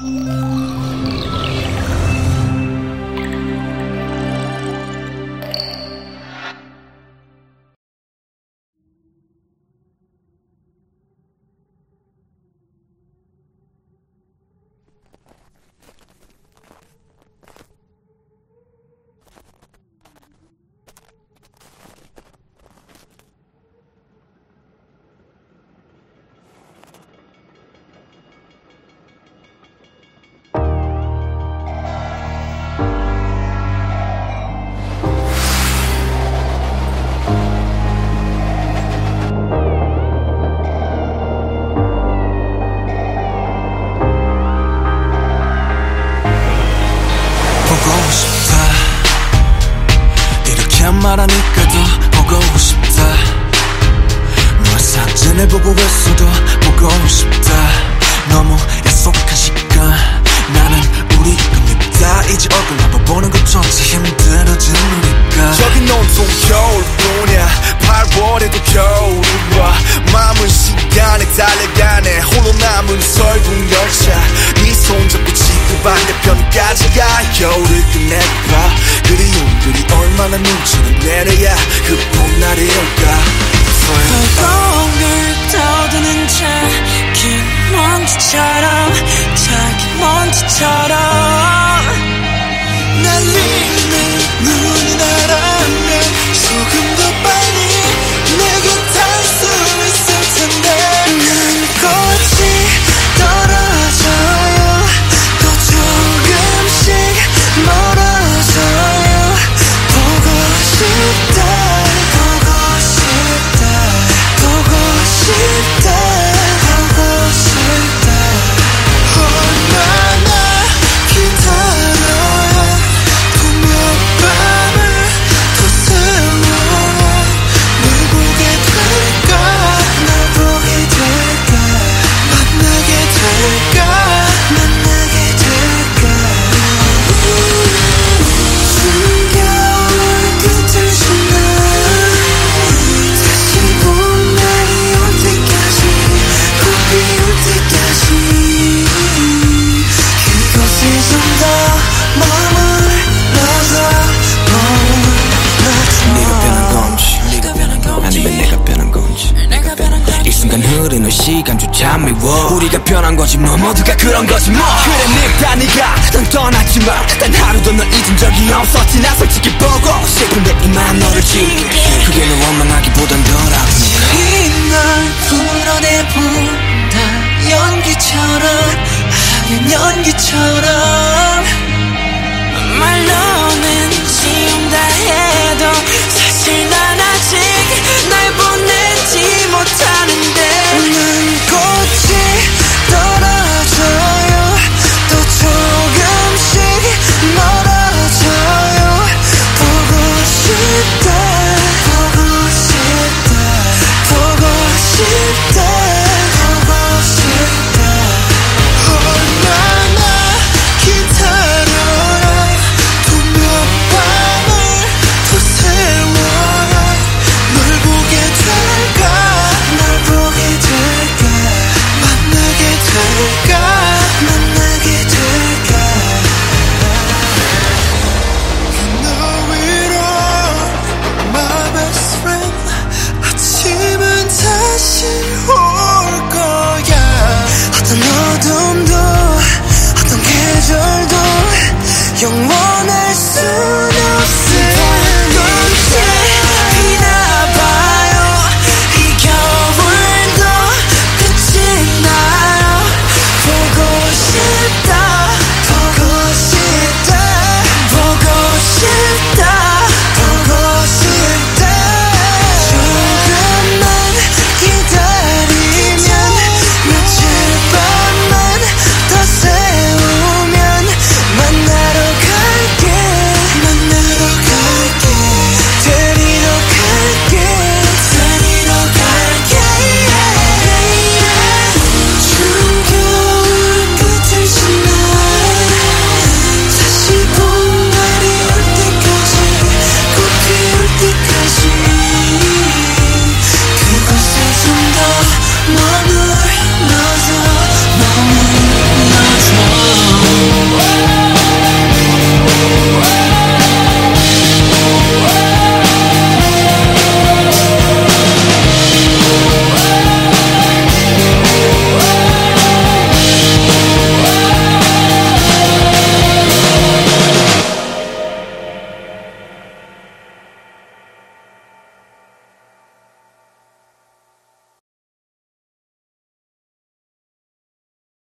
보 말하니까 더 보고 싶다. 너의 사진을 보고 있어도 보고 싶다. 너무 약속한 시간 나는 우리 겁니다. 이제 얼굴 한번 보는 것조차 우리가. 저기 온통 겨울뿐이야. 8월에도 겨울이 와. 마음은 시간에 달려가네. 홀로 남은 설국 열차 반대편까지 가 겨울을 끝내봐. 그리움들이 얼마나 눈치를 내려야 그 미워. 우리가 변한 거지 뭐. 모두가 그런 거지 뭐. 그래 늙다 네가 난 떠났지만 단 하루도 널 잊은 적이 없었지. 나 솔직히 보고 싶은데 이만 너를 지울게. 그게 널 원망하기보단 덜 아프니까 이날 풀어내본다. 연기처럼 하얀 연기처럼